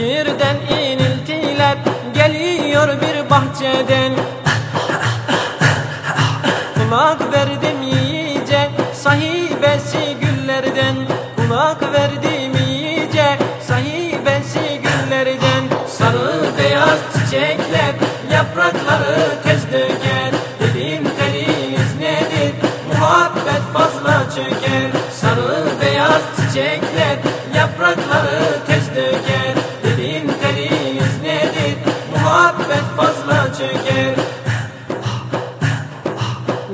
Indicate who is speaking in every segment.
Speaker 1: Şiirden iniltiler geliyor bir bahçeden. Kulak verdim iyice sahibesi güllerden. Kulak verdim iyice sahibesi güllerden. Sarı beyaz çiçekler yaprakları tez döker Dedim teliniz nedir muhabbet fazla çöker Sarı beyaz çiçekler yaprakları tez döker muhabbet fazla çöker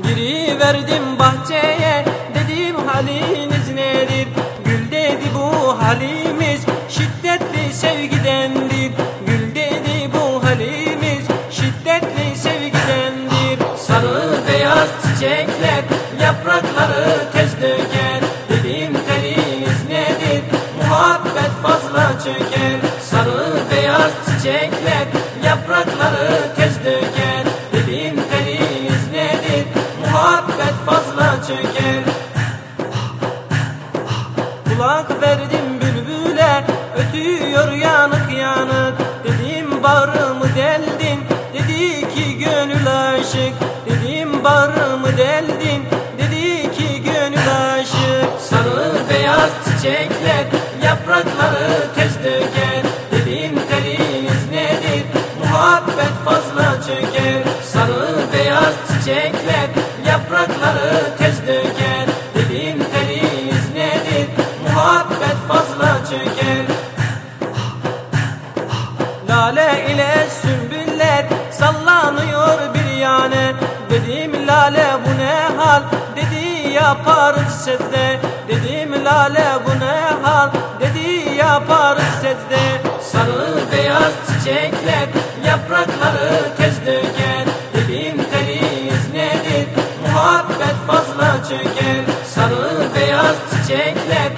Speaker 1: Giri verdim bahçeye dedim haliniz nedir? Gül dedi bu halimiz şiddetli sevgidendir. Gül dedi bu halimiz şiddetli sevgidendir. Sarı beyaz çiçekler yaprakları tez döker. Dedim teliniz nedir? Muhabbet fazla çöker Sarı beyaz çiçekler Kulak verdim bülbüle ötüyor yanık yanık. Dedim bağrımı deldin? Dedi ki gönül aşık. Dedim bağrımı deldin? Dedi ki gönül aşık. Sarı beyaz çiçekler yaprakları tez döker. Dedim teliniz nedir? muhabbet fazla çöker Sarı beyaz çiçekler yaprakları tez Lale ile sümbüller sallanıyor bir yane. Dedim lale bu ne hal? dedi yaparız secde Dedim lale bu ne hal? dedi yaparız secde Sarı beyaz çiçekler yaprakları tez döker Dedim teliniz nedir? Muhabbet fazla çöker Sarı beyaz çiçekler